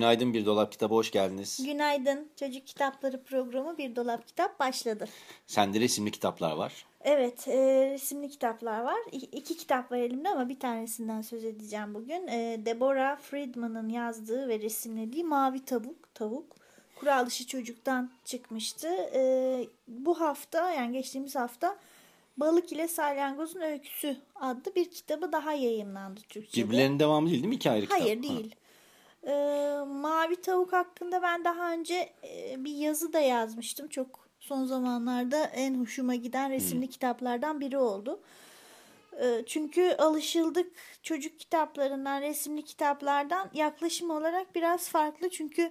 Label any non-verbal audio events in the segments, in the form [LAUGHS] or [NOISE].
Günaydın Bir Dolap Kitabı hoş geldiniz. Günaydın. Çocuk Kitapları programı Bir Dolap Kitap başladı. Sende resimli kitaplar var. Evet, e, resimli kitaplar var. İ- iki kitap var elimde ama bir tanesinden söz edeceğim bugün. E, Deborah Friedman'ın yazdığı ve resimlediği Mavi Tavuk. Tavuk. Kural dışı çocuktan çıkmıştı. E, bu hafta yani geçtiğimiz hafta Balık ile Salyangoz'un Öyküsü adlı bir kitabı daha yayınlandı Türkçe'de. Birbirlerinin devamı değil değil mi? İki ayrı kitap. Hayır değil. Ee, Mavi Tavuk hakkında ben daha önce e, bir yazı da yazmıştım. Çok son zamanlarda en hoşuma giden resimli kitaplardan biri oldu. Ee, çünkü alışıldık çocuk kitaplarından, resimli kitaplardan yaklaşım olarak biraz farklı. Çünkü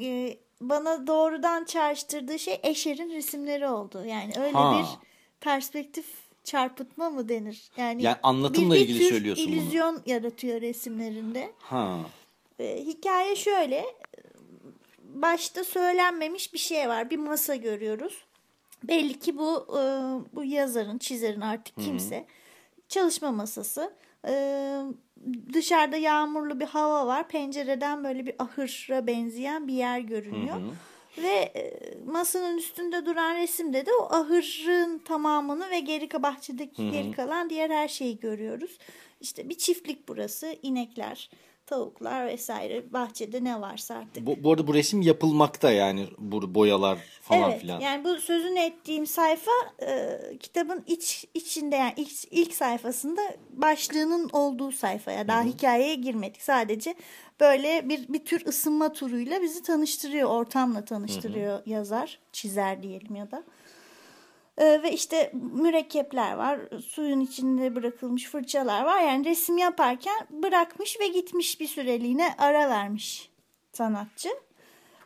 e, bana doğrudan çağrıştırdığı şey Eşer'in resimleri oldu. Yani öyle Ha. bir perspektif çarpıtma mı denir? Yani, Yani anlatımla bir- bir ilgili söylüyorsun bunu. illüzyon yaratıyor resimlerinde. Ha. E, hikaye şöyle. Başta söylenmemiş bir şey var. Bir masa görüyoruz. Belli ki bu e, bu yazarın, çizerin artık kimse çalışma masası. E, dışarıda yağmurlu bir hava var. Pencereden böyle bir ahıra benzeyen bir yer görünüyor. Ve e, masanın üstünde duran resimde de o ahırın tamamını ve geri bahçedeki geri kalan diğer her şeyi görüyoruz. İşte bir çiftlik burası. inekler, tavuklar vesaire bahçede ne varsa artık. Bu, bu arada bu resim yapılmakta yani bu boyalar falan evet, filan. yani bu sözünü ettiğim sayfa e, kitabın iç içinde yani ilk, ilk sayfasında başlığının olduğu sayfaya daha hikayeye girmedik. Sadece böyle bir bir tür ısınma turuyla bizi tanıştırıyor, ortamla tanıştırıyor yazar, çizer diyelim ya da. E, ve işte mürekkepler var, suyun içinde bırakılmış fırçalar var. Yani resim yaparken bırakmış ve gitmiş bir süreliğine ara vermiş sanatçı.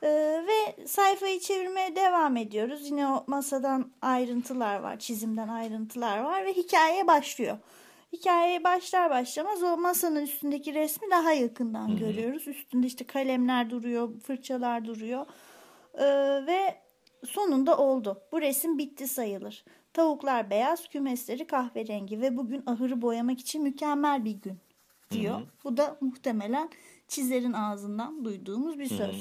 Ee, ve sayfayı çevirmeye devam ediyoruz. Yine o masadan ayrıntılar var, çizimden ayrıntılar var ve hikaye başlıyor. Hikayeye başlar başlamaz o masanın üstündeki resmi daha yakından görüyoruz. Üstünde işte kalemler duruyor, fırçalar duruyor. Ee, ve sonunda oldu. Bu resim bitti sayılır. Tavuklar beyaz, kümesleri kahverengi ve bugün ahırı boyamak için mükemmel bir gün diyor. Bu da muhtemelen çizerin ağzından duyduğumuz bir söz.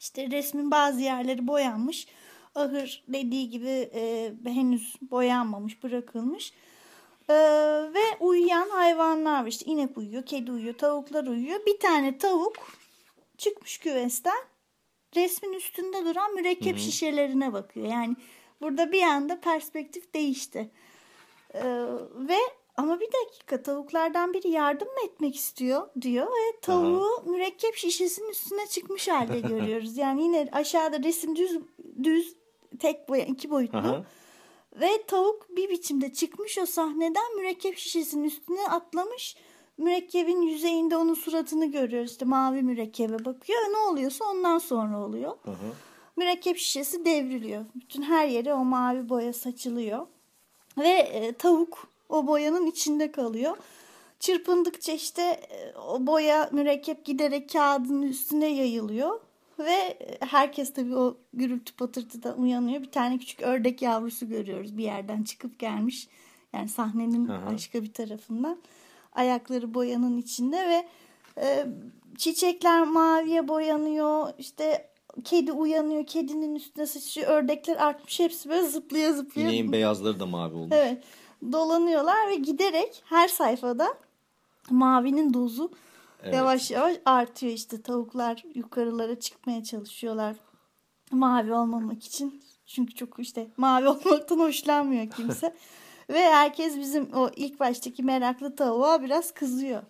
İşte resmin bazı yerleri boyanmış. Ahır dediği gibi e, henüz boyanmamış, bırakılmış. E, ve uyuyan hayvanlar var. İşte inek uyuyor, kedi uyuyor, tavuklar uyuyor. Bir tane tavuk çıkmış küvesten resmin üstünde duran mürekkep şişelerine bakıyor. Yani burada bir anda perspektif değişti. Ee, ve ama bir dakika tavuklardan biri yardım mı etmek istiyor diyor ve tavuğu mürekkep şişesinin üstüne çıkmış halde [LAUGHS] görüyoruz. Yani yine aşağıda resim düz düz tek boya iki boyutlu. Aha. Ve tavuk bir biçimde çıkmış o sahneden mürekkep şişesinin üstüne atlamış. Mürekkebin yüzeyinde onun suratını görüyoruz. İşte mavi mürekkebe bakıyor. Ne oluyorsa ondan sonra oluyor. Mürekkep şişesi devriliyor. Bütün her yere o mavi boya saçılıyor. Ve e, tavuk o boyanın içinde kalıyor. Çırpındıkça işte e, o boya mürekkep giderek kağıdın üstüne yayılıyor. Ve e, herkes tabii o gürültü patırtıda uyanıyor. Bir tane küçük ördek yavrusu görüyoruz bir yerden çıkıp gelmiş. Yani sahnenin başka bir tarafından. Ayakları boyanın içinde ve e, çiçekler maviye boyanıyor. İşte kedi uyanıyor. Kedinin üstüne sıçrıyor. Ördekler artmış. Hepsi böyle zıplaya zıplaya. İneğin beyazları da mavi olmuş. Evet. Dolanıyorlar ve giderek her sayfada mavinin dozu Evet. yavaş yavaş artıyor işte tavuklar yukarılara çıkmaya çalışıyorlar mavi olmamak için çünkü çok işte mavi [LAUGHS] olmaktan hoşlanmıyor kimse [LAUGHS] ve herkes bizim o ilk baştaki meraklı tavuğa biraz kızıyor.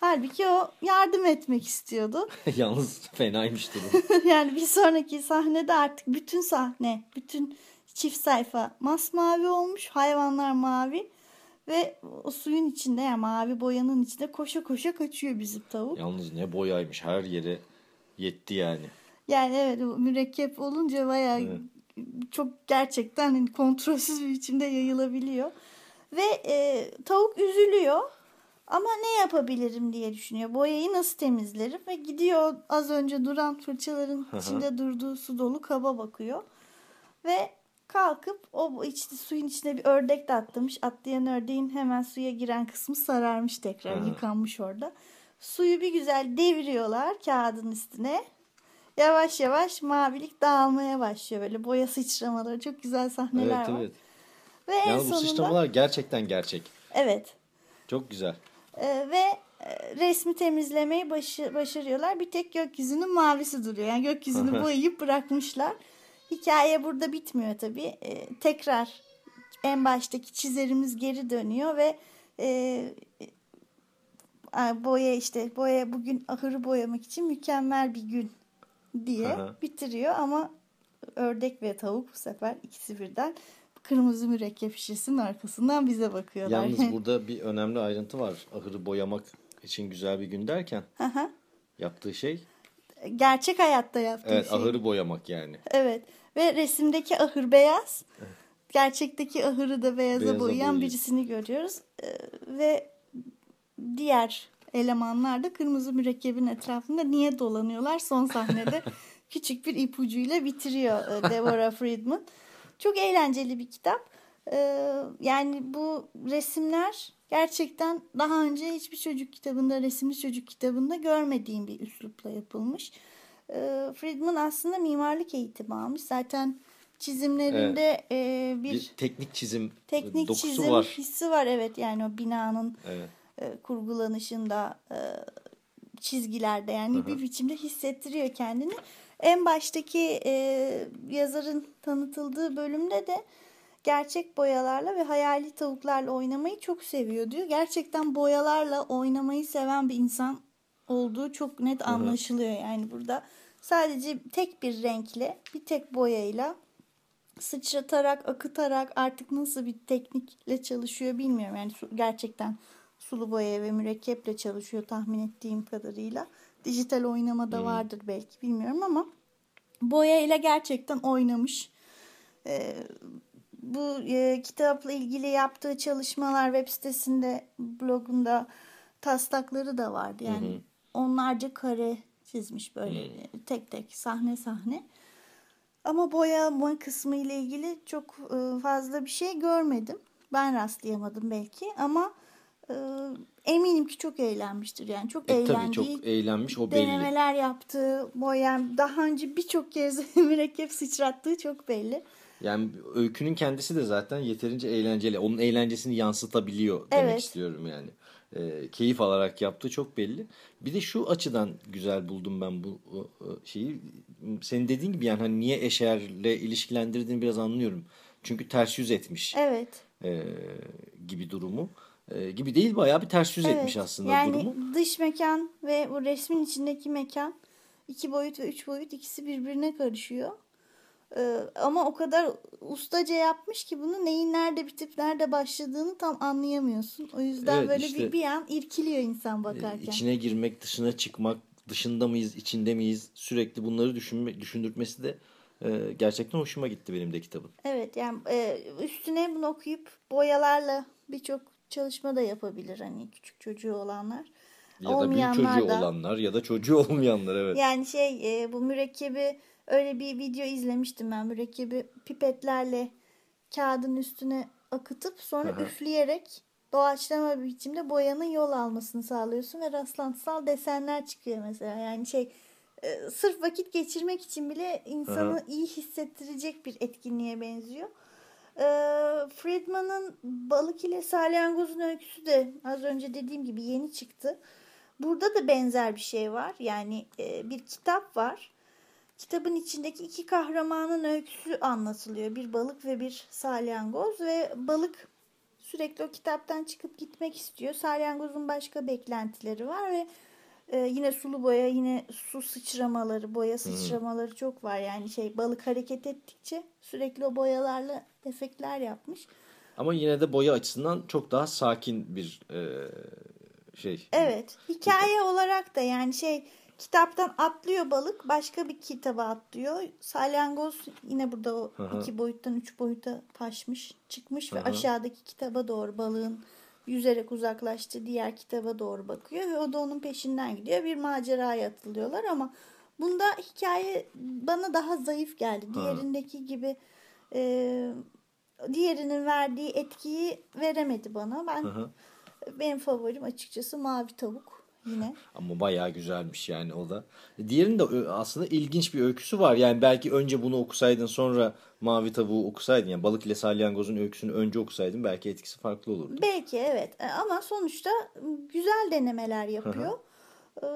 Halbuki o yardım etmek istiyordu. [LAUGHS] Yalnız fenaymış durum. [LAUGHS] yani bir sonraki sahnede artık bütün sahne, bütün çift sayfa masmavi olmuş, hayvanlar mavi Ve o suyun içinde yani mavi boyanın içinde koşa koşa kaçıyor bizim tavuk. Yalnız ne boyaymış her yere yetti yani. Yani evet mürekkep olunca bayağı Evet. Çok gerçekten hani kontrolsüz bir biçimde yayılabiliyor. Ve e, tavuk üzülüyor ama ne yapabilirim diye düşünüyor. Boyayı nasıl temizlerim ve gidiyor az önce duran fırçaların içinde durduğu su dolu kaba bakıyor. Ve kalkıp o içti suyun içine bir ördek de atlamış. Atlayan ördeğin hemen suya giren kısmı sararmış tekrar yıkanmış orada. Suyu bir güzel deviriyorlar kağıdın üstüne. Yavaş yavaş mavilik dağılmaya başlıyor böyle boya sıçramaları çok güzel sahneler Evet var. evet. Ve en Yalnız bu sonunda sıçramalar gerçekten gerçek. evet Çok güzel. Ee, ve e, resmi temizlemeyi başı, başarıyorlar. Bir tek gökyüzünün mavisi duruyor. Yani gökyüzünü boyayıp bırakmışlar. Hikaye burada bitmiyor tabii. Ee, tekrar en baştaki çizerimiz geri dönüyor ve e, e, boya işte boya bugün ahırı boyamak için mükemmel bir gün diye Aha. bitiriyor ama ördek ve tavuk bu sefer ikisi birden kırmızı mürekkep şişesinin arkasından bize bakıyorlar. Yalnız [LAUGHS] burada bir önemli ayrıntı var. Ahırı boyamak için güzel bir gün derken Aha. yaptığı şey Gerçek hayatta yaptığı evet şey. ahırı boyamak yani. Evet. Ve resimdeki ahır beyaz. Gerçekteki ahırı da beyaza, Beyaza boyayan boyuyor. birisini görüyoruz. Ee, ve diğer elemanlar da kırmızı mürekkebin etrafında niye dolanıyorlar? Son sahnede [LAUGHS] küçük bir ipucuyla bitiriyor e, Deborah Friedman. Çok eğlenceli bir kitap. Ee, yani bu resimler gerçekten daha önce hiçbir çocuk kitabında, resimli çocuk kitabında görmediğim bir üslupla yapılmış. Ee, Friedman aslında mimarlık eğitimi almış. Zaten çizimlerinde e, bir, Bir teknik çizim teknik dokusu çizim var. hissi var. Evet yani o binanın Evet. E, kurgulanışında e, çizgilerde yani bir biçimde hissettiriyor kendini. En baştaki e, yazarın tanıtıldığı bölümde de gerçek boyalarla ve hayali tavuklarla oynamayı çok seviyor diyor. Gerçekten boyalarla oynamayı seven bir insan olduğu çok net anlaşılıyor yani burada. Sadece tek bir renkle, bir tek boyayla sıçratarak, akıtarak artık nasıl bir teknikle çalışıyor bilmiyorum. Yani gerçekten sulu boya ve mürekkeple çalışıyor tahmin ettiğim kadarıyla. Dijital oynama da vardır belki bilmiyorum ama boya ile gerçekten oynamış. Ee, bu e, kitapla ilgili yaptığı çalışmalar web sitesinde, blogunda taslakları da vardı. Yani onlarca kare çizmiş böyle e, tek tek sahne sahne. Ama boyama kısmı ile ilgili çok e, fazla bir şey görmedim. Ben rastlayamadım belki ama eminim ki çok eğlenmiştir. Yani çok E, eğlendiği, çok eğlenmiş o belli. denemeler yaptığı, boyam daha önce birçok kez [LAUGHS] mürekkep sıçrattığı çok belli. Yani öykünün kendisi de zaten yeterince eğlenceli. Onun eğlencesini yansıtabiliyor demek Evet. istiyorum yani. Ee, keyif alarak yaptığı çok belli. Bir de şu açıdan güzel buldum ben bu şeyi. Senin dediğin gibi yani hani niye Eşer'le ilişkilendirdiğini biraz anlıyorum. Çünkü ters yüz etmiş Evet. e, gibi durumu. E, gibi değil bayağı bir ters yüz etmiş Evet. aslında yani durumu. dış mekan ve bu resmin içindeki mekan iki boyut ve üç boyut ikisi birbirine karışıyor. Ee, ama o kadar ustaca yapmış ki bunu neyin nerede bitip nerede başladığını tam anlayamıyorsun. O yüzden Evet, böyle işte- bir, bir an irkiliyor insan E, bakarken. İçine girmek, dışına çıkmak, dışında mıyız, içinde miyiz sürekli bunları düşünme, düşündürtmesi de e, gerçekten hoşuma gitti benim de kitabın. Evet yani e, üstüne bunu okuyup boyalarla birçok çalışma da yapabilir hani küçük çocuğu olanlar. Ya da büyük çocuğu da. olanlar ya da çocuğu [LAUGHS] olmayanlar evet. Yani şey e, bu mürekkebi öyle bir video izlemiştim ben. Mürekkebi pipetlerle kağıdın üstüne akıtıp sonra Aha. üfleyerek doğaçlama bir biçimde boyanın yol almasını sağlıyorsun ve rastlantısal desenler çıkıyor mesela. Yani şey e, sırf vakit geçirmek için bile insanı Aha. iyi hissettirecek bir etkinliğe benziyor. E, Friedman'ın Balık ile Salyangoz'un öyküsü de az önce dediğim gibi yeni çıktı. Burada da benzer bir şey var. Yani e, bir kitap var. Kitabın içindeki iki kahramanın öyküsü anlatılıyor. Bir balık ve bir salyangoz ve balık sürekli o kitaptan çıkıp gitmek istiyor. Salyangozun başka beklentileri var ve e, yine sulu boya, yine su sıçramaları, boya sıçramaları çok var. Yani şey balık hareket ettikçe sürekli o boyalarla efektler yapmış. Ama yine de boya açısından çok daha sakin bir e, şey. Evet. Hikaye olarak da yani şey kitaptan atlıyor balık başka bir kitaba atlıyor. Salyangoz yine burada o iki boyuttan üç boyuta taşmış çıkmış ve hı. aşağıdaki kitaba doğru balığın yüzerek uzaklaştığı diğer kitaba doğru bakıyor ve o da onun peşinden gidiyor. Bir maceraya atılıyorlar ama bunda hikaye bana daha zayıf geldi. Diğerindeki gibi e, diğerinin verdiği etkiyi veremedi bana. Ben hı. benim favorim açıkçası Mavi Tavuk yine. [LAUGHS] Ama bayağı güzelmiş yani o da. Diğerinin de aslında ilginç bir öyküsü var. Yani belki önce bunu okusaydın sonra Mavi Tavuğu okusaydın. Yani Balık ile Salyangoz'un öyküsünü önce okusaydın belki etkisi farklı olurdu. Belki evet E, ama sonuçta güzel denemeler yapıyor. Ee,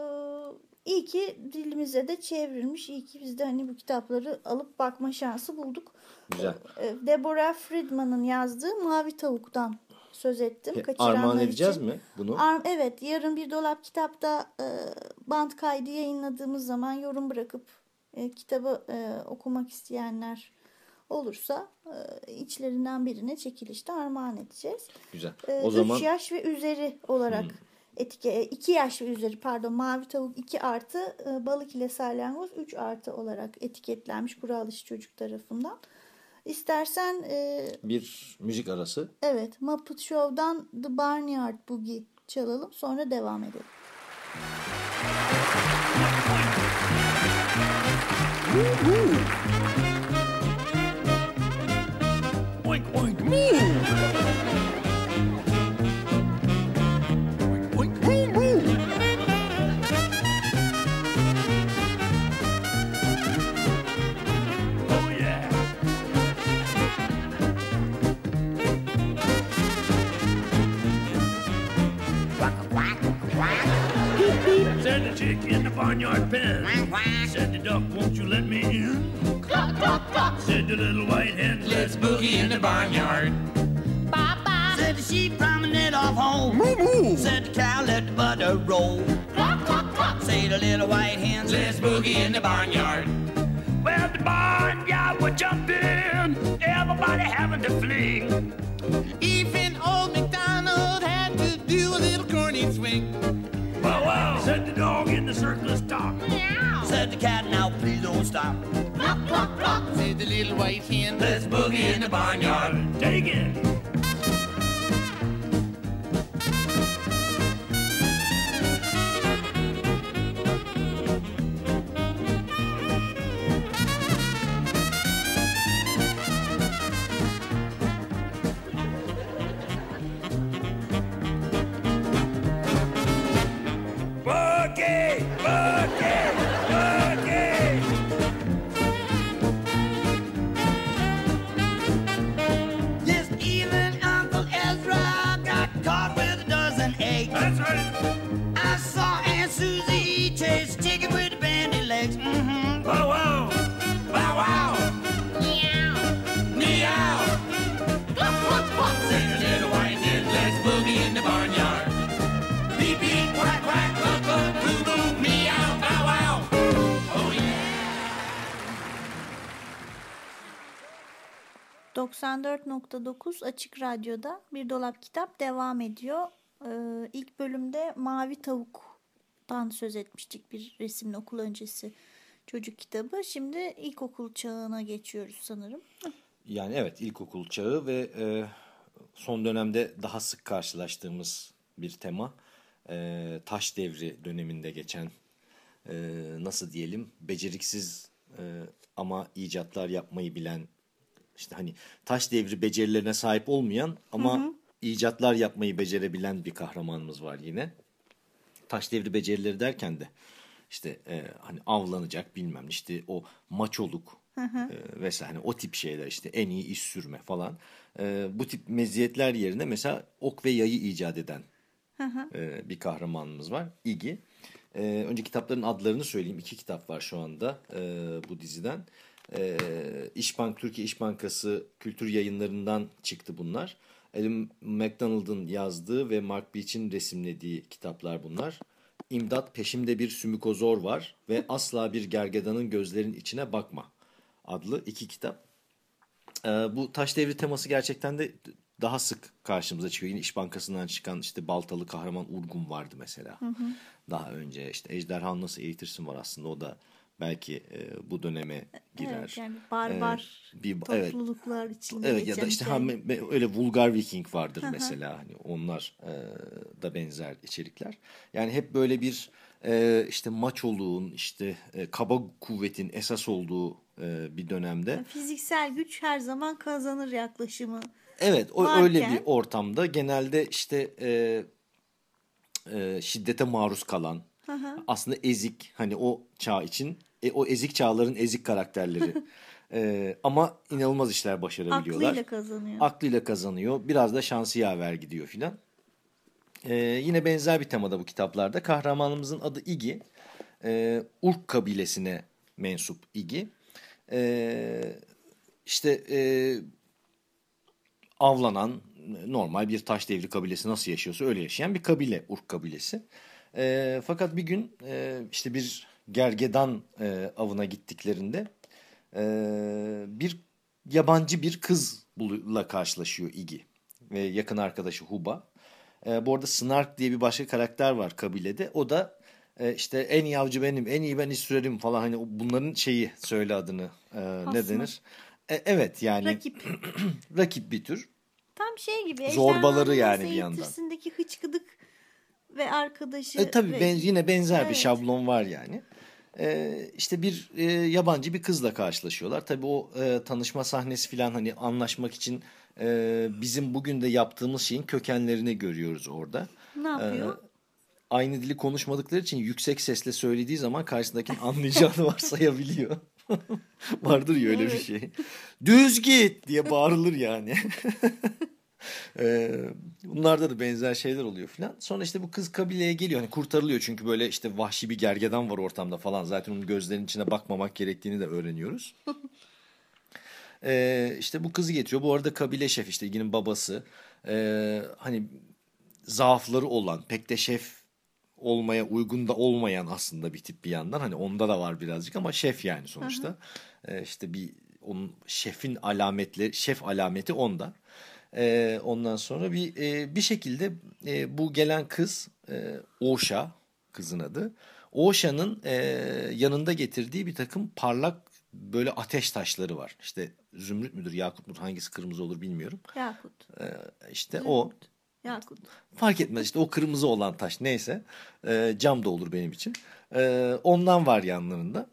iyi ki dilimize de çevrilmiş. İyi ki biz de hani bu kitapları alıp bakma şansı bulduk. Güzel. Ee, Deborah Friedman'ın yazdığı Mavi Tavuk'tan söz ettim. E, Armağan edeceğiz için. mi bunu? Ar- evet yarın bir dolap kitapta e, band kaydı yayınladığımız zaman yorum bırakıp e, kitabı e, okumak isteyenler olursa e, içlerinden birine çekilişte armağan edeceğiz. Güzel. E, O zaman 3 yaş ve üzeri olarak etike 2 yaş ve üzeri pardon mavi tavuk 2 artı e, balık ile salyangoz 3 artı olarak etiketlenmiş Kuralış çocuk tarafından. İstersen e, bir müzik arası. Evet, Muppet Show'dan The Barnyard Boogie çalalım sonra devam edelim. Oink, oink, moo! Said the little white hen, let's boogie in the barnyard. Bye bye. Said the sheep promenade off home. Moo moo. Said the cow let the butter roll. Say the little white hens, Let's boogie in the barnyard. Well, the barnyard was jumping, everybody having to fling. Even old MacDonald had to do a little corny swing. Wow, wow, said the dog in the circus top. Said the cat, now please don't stop. The little white hen, Let's boogie in the barnyard. Take it. I saw Aunt Susie chase chicken with the bandy legs. Mm-hmm. Bow wow, bow wow, Meow. meow. Sing a little white hen, let's boogie in the barnyard. Beep beep, quack quack, cluck cluck, boo boo, meow, bow wow. Oh yeah. 94.9 Açık Radyo'da Bir Dolap Kitap devam ediyor. Ee, ilk bölümde Mavi Tavuk'tan söz etmiştik bir resimli okul öncesi çocuk kitabı. Şimdi ilkokul çağına geçiyoruz sanırım. Yani evet ilkokul çağı ve e, son dönemde daha sık karşılaştığımız bir tema. E, taş devri döneminde geçen e, nasıl diyelim beceriksiz e, ama icatlar yapmayı bilen işte hani taş devri becerilerine sahip olmayan ama icatlar yapmayı becerebilen bir kahramanımız var yine. Taş devri becerileri derken de işte e, hani avlanacak bilmem işte o maçoluk e, vesaire hani o tip şeyler işte en iyi iş sürme falan. E, bu tip meziyetler yerine mesela ok ve yayı icat eden e, bir kahramanımız var. İgi. E, önce kitapların adlarını söyleyeyim. İki kitap var şu anda e, bu diziden. E, İşbank, Türkiye İş Bankası kültür yayınlarından çıktı bunlar. Adam McDonald'ın yazdığı ve Mark Beach'in resimlediği kitaplar bunlar. İmdat peşimde bir sümükozor var ve asla bir gergedanın gözlerin içine bakma adlı iki kitap. Ee, bu taş devri teması gerçekten de daha sık karşımıza çıkıyor. Yine İş Bankası'ndan çıkan işte Baltalı Kahraman Urgun vardı mesela. Daha önce işte Ejderhan Nasıl Eğitirsin var aslında o da belki e, bu döneme girer. Evet, yani barbar Ee, bir- evet. topluluklar içinde Evet ya da işte me- me- öyle vulgar viking vardır mesela hani onlar e, da benzer içerikler. Yani hep böyle bir e, işte maçoluğun işte e, kaba kuvvetin esas olduğu e, bir dönemde. Fiziksel güç her zaman kazanır yaklaşımı. Evet o varken- öyle bir ortamda genelde işte e, e, şiddete maruz kalan aslında ezik hani o çağ için e, o ezik çağların ezik karakterleri. [LAUGHS] E, ama inanılmaz işler başarabiliyorlar. Aklıyla kazanıyor. Aklıyla kazanıyor. Biraz da şansı yaver gidiyor filan. Ee, yine benzer bir temada bu kitaplarda. Kahramanımızın adı Igi. Ee, Urk kabilesine mensup Igi. Ee, işte e, avlanan normal bir taş devri kabilesi nasıl yaşıyorsa öyle yaşayan bir kabile Urk kabilesi. Ee, fakat bir gün e, işte bir gergedan e, avına gittiklerinde e, bir yabancı bir kızla karşılaşıyor Igi ve yakın arkadaşı Huba. E, bu arada Snark diye bir başka karakter var kabilede. O da e, işte en iyi avcı benim, en iyi ben sürerim falan hani bunların şeyi söyle adını e, ne denir? E, evet yani Rakip. [CLEARS THROAT] rakip bir tür. Tam şey gibi. Zorbaları yani bir yandan. Hıçkıdık ve arkadaşı. E, tabii ve- ben, yine benzer bir Evet. şablon var yani. E, işte bir e, yabancı bir kızla karşılaşıyorlar. Tabii o e, tanışma sahnesi falan hani anlaşmak için e, bizim bugün de yaptığımız şeyin kökenlerini görüyoruz orada. Ne yapıyor? E, aynı dili konuşmadıkları için yüksek sesle söylediği zaman karşısındakinin [LAUGHS] anlayacağını varsayabiliyor. [LAUGHS] Vardır ya öyle bir şey. Düz git diye bağırılır yani. [LAUGHS] Ee, bunlarda da benzer şeyler oluyor filan. Sonra işte bu kız kabileye geliyor. Hani kurtarılıyor çünkü böyle işte vahşi bir gergedan var ortamda falan. Zaten onun gözlerinin içine bakmamak gerektiğini de öğreniyoruz. [LAUGHS] Ee, işte bu kızı getiriyor. Bu arada kabile şef işte ilginin babası. Ee, hani zaafları olan pek de şef olmaya uygun da olmayan aslında bir tip bir yandan. Hani onda da var birazcık ama şef yani sonuçta. Ee, işte bir onun şefin alametleri şef alameti onda. Ee, ondan sonra bir e, bir şekilde e, bu gelen kız e, Oşa kızın adı. Oşa'nın e, yanında getirdiği bir takım parlak böyle ateş taşları var. İşte zümrüt müdür, yakut mudur, hangisi kırmızı olur bilmiyorum. Yakut. Ee, işte o Yakut. fark etmez işte o kırmızı olan taş neyse e, cam da olur benim için. E, ondan var yanlarında.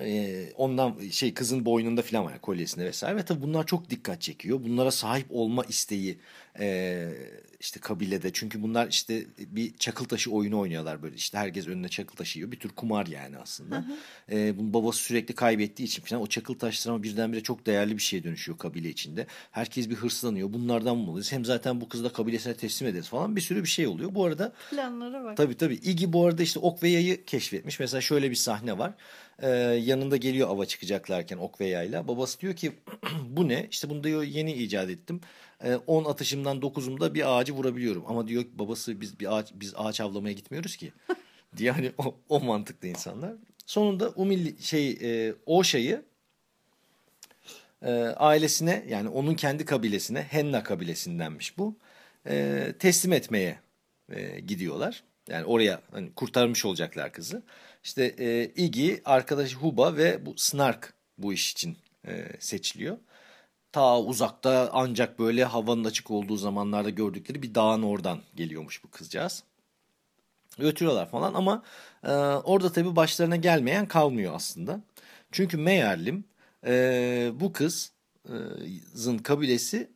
E, ondan şey kızın boynunda falan var kolyesinde vesaire ve tabii bunlar çok dikkat çekiyor. Bunlara sahip olma isteği e, işte kabilede çünkü bunlar işte bir çakıl taşı oyunu oynuyorlar böyle işte herkes önüne çakıl taşı yiyor bir tür kumar yani aslında. E, bunun babası sürekli kaybettiği için falan o çakıl taşları ama birdenbire çok değerli bir şeye dönüşüyor kabile içinde. Herkes bir hırslanıyor bunlardan mı buluruz hem zaten bu kızı da kabilesine teslim ederiz falan bir sürü bir şey oluyor. Bu arada Planlara bak. Tabii tabii. Iggy bu arada işte ok ve yayı keşfetmiş. Mesela şöyle bir sahne var. Ee, yanında geliyor ava çıkacaklarken ok ve yayla. Babası diyor ki [CLEARS THROAT] bu ne? İşte bunu diyor yeni icat ettim. 10 atışımdan 9'umda bir ağacı vurabiliyorum. Ama diyor ki babası biz bir ağaç biz ağaç avlamaya gitmiyoruz ki. [LAUGHS] diye hani o, o mantıklı insanlar. Sonunda Umilli şey e, Oşa'yı e, ailesine yani onun kendi kabilesine Henna kabilesindenmiş bu. e, teslim etmeye e, gidiyorlar. Yani oraya hani kurtarmış olacaklar kızı. İşte e, Iggy, arkadaşı Huba ve bu Snark bu iş için e, seçiliyor. Ta uzakta ancak böyle havanın açık olduğu zamanlarda gördükleri bir dağın oradan geliyormuş bu kızcağız. Götürüyorlar falan ama e, orada tabii başlarına gelmeyen kalmıyor aslında. Çünkü meğerlim e, bu kızın kabilesi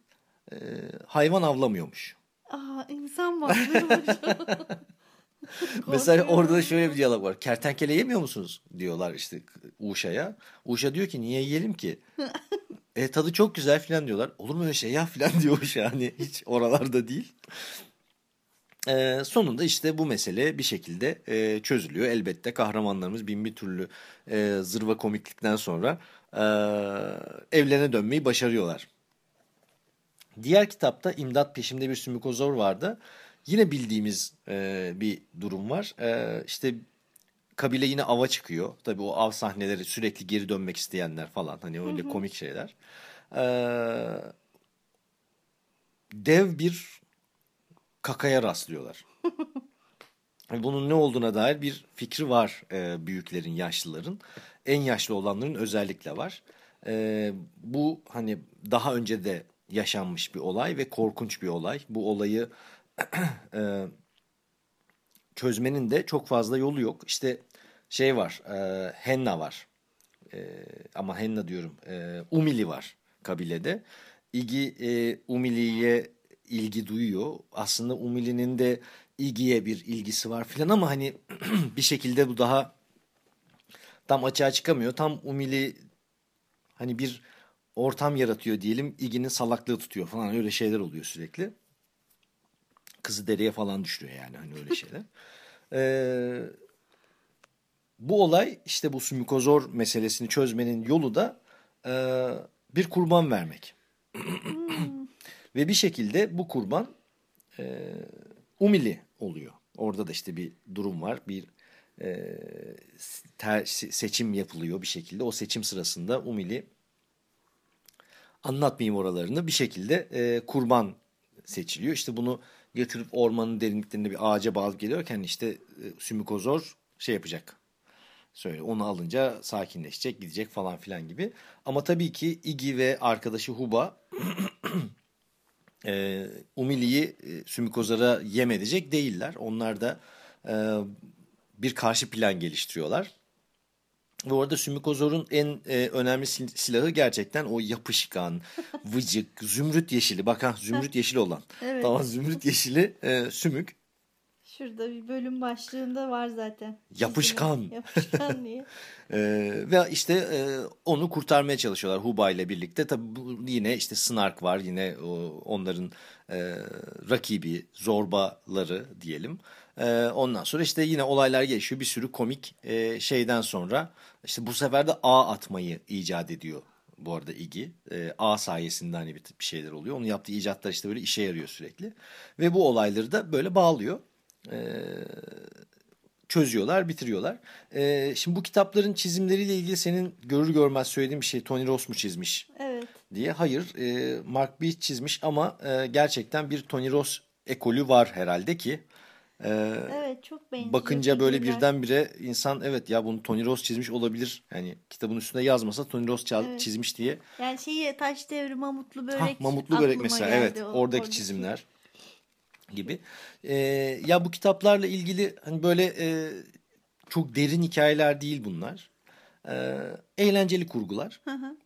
e, hayvan avlamıyormuş. Aa insan başına. [LAUGHS] Mesela orada da şöyle bir diyalog var. Kertenkele yemiyor musunuz? diyorlar işte Uşa'ya. Uşa diyor ki niye yiyelim ki? [LAUGHS] e tadı çok güzel falan diyorlar. Olur mu öyle şey ya falan [LAUGHS] diyor Uşa. Hani hiç oralarda değil. E, sonunda işte bu mesele bir şekilde e, çözülüyor. Elbette kahramanlarımız bin bir türlü e, zırva komiklikten sonra e, evlerine dönmeyi başarıyorlar. Diğer kitapta İmdat Peşimde Bir Sümükozor vardı. Yine bildiğimiz e, bir durum var. E, işte kabile yine ava çıkıyor. Tabii o av sahneleri sürekli geri dönmek isteyenler falan. Hani öyle komik şeyler. E, dev bir kakaya rastlıyorlar. [LAUGHS] Bunun ne olduğuna dair bir fikri var e, büyüklerin, yaşlıların. En yaşlı olanların özellikle var. E, bu hani daha önce de yaşanmış bir olay ve korkunç bir olay. Bu olayı [CLEARS THROAT] e, çözmenin de çok fazla yolu yok. İşte şey var, e, henna var. E, ama henna diyorum, e, umili var kabilede. İgi e, umiliye ilgi duyuyor. Aslında umilinin de İgi'ye bir ilgisi var filan ama hani [CLEARS THROAT] bir şekilde bu daha tam açığa çıkamıyor. Tam Umili hani bir ortam yaratıyor diyelim. İgi'nin salaklığı tutuyor falan öyle şeyler oluyor sürekli. Kızı dereye falan düşürüyor yani hani öyle şeyler. [LAUGHS] Ee, bu olay işte bu sümükozor meselesini çözmenin yolu da e, bir kurban vermek. [CLEARS THROAT] Ve bir şekilde bu kurban e, Umili oluyor. Orada da işte bir durum var. Bir e, ter, seçim yapılıyor bir şekilde. O seçim sırasında Umili anlatmayayım oralarını bir şekilde e, kurban seçiliyor. İşte bunu götürüp ormanın derinliklerinde bir ağaca bağlı geliyorken işte e, Sümükozor şey yapacak. Söyle onu alınca sakinleşecek gidecek falan filan gibi. Ama tabii ki Iggy ve arkadaşı Huba [CLEARS THROAT] e, Umili'yi e, Sümükozar'a yem edecek değiller. Onlar da e, bir karşı plan geliştiriyorlar. Ve orada Sümükozor'un en e, önemli silahı gerçekten o yapışkan, [LAUGHS] vıcık, zümrüt yeşili. Bak ha zümrüt yeşili olan. Evet. Tamam zümrüt yeşili e, sümük. Şurada bir bölüm başlığında var zaten. Yapışkan. Yapışkan diye. [LAUGHS] ee, ve işte e, onu kurtarmaya çalışıyorlar Huba ile birlikte. Tabii bu, yine işte Snark var. Yine o, onların e, rakibi, zorbaları diyelim. E, ondan sonra işte yine olaylar gelişiyor. Bir sürü komik e, şeyden sonra işte bu sefer de ağ atmayı icat ediyor bu arada Iggy. E, A sayesinde hani bir, bir şeyler oluyor. Onun yaptığı icatlar işte böyle işe yarıyor sürekli. Ve bu olayları da böyle bağlıyor. Ee, çözüyorlar, bitiriyorlar. Ee, şimdi bu kitapların çizimleriyle ilgili senin görür görmez söylediğin bir şey Tony Ross mu çizmiş Evet. diye. Hayır, e, Mark Beach çizmiş ama e, gerçekten bir Tony Ross ekolü var herhalde ki. E, Evet çok benziyor. bakınca böyle figürler. birdenbire insan evet ya bunu Tony Ross çizmiş olabilir. Yani kitabın üstünde yazmasa Tony Ross Evet. çizmiş diye. Yani şeyi taş devri mamutlu börek. Ha, mamutlu börek mesela geldi evet o- oradaki çizimler gibi. Ee, ya bu kitaplarla ilgili hani böyle e, çok derin hikayeler değil bunlar. Ee, eğlenceli kurgular. Hı hı.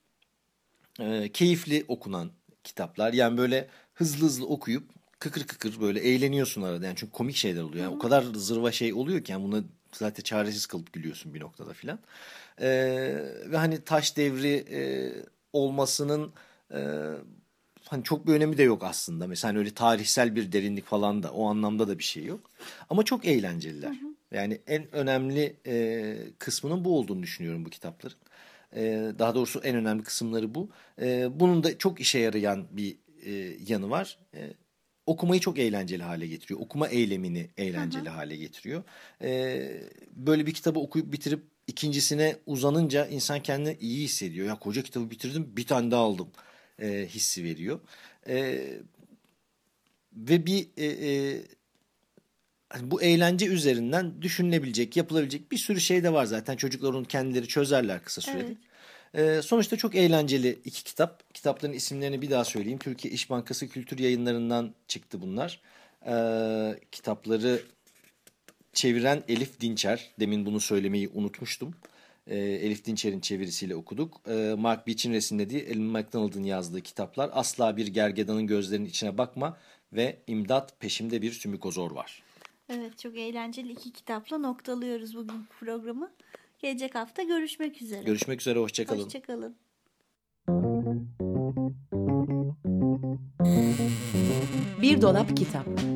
Ee, keyifli okunan kitaplar. Yani böyle hızlı hızlı okuyup kıkır kıkır böyle eğleniyorsun arada. Yani çünkü komik şeyler oluyor. Yani o kadar zırva şey oluyor ki yani buna zaten çaresiz kalıp gülüyorsun bir noktada filan. Ee, ve hani taş devri e, olmasının e, hani çok bir önemi de yok aslında. Mesela hani öyle tarihsel bir derinlik falan da o anlamda da bir şey yok. Ama çok eğlenceliler. Yani en önemli e, kısmının bu olduğunu düşünüyorum bu kitapların. E, daha doğrusu en önemli kısımları bu. E, bunun da çok işe yarayan bir e, yanı var. E, okumayı çok eğlenceli hale getiriyor. Okuma eylemini eğlenceli hale getiriyor. E, böyle bir kitabı okuyup bitirip ikincisine uzanınca insan kendini iyi hissediyor. Ya koca kitabı bitirdim bir tane daha aldım e, hissi veriyor. E, ve bir e, e, hani bu eğlence üzerinden düşünülebilecek, yapılabilecek bir sürü şey de var zaten. Çocuklar onu kendileri çözerler kısa sürede. E, sonuçta çok eğlenceli iki kitap. Kitapların isimlerini bir daha söyleyeyim. Türkiye İş Bankası Kültür Yayınları'ndan çıktı bunlar. E, kitapları çeviren Elif Dinçer. Demin bunu söylemeyi unutmuştum. E, Elif Dinçer'in çevirisiyle okuduk. E, Mark Beach'in resimlediği Ellen MacDonald'ın yazdığı kitaplar Asla Bir Gergedanın Gözlerinin içine Bakma ve İmdat Peşimde Bir Sümükozor var. Evet çok eğlenceli iki kitapla noktalıyoruz bugün programı. Gelecek hafta görüşmek üzere. Görüşmek üzere, hoşçakalın. Hoşçakalın. Bir dolap kitap.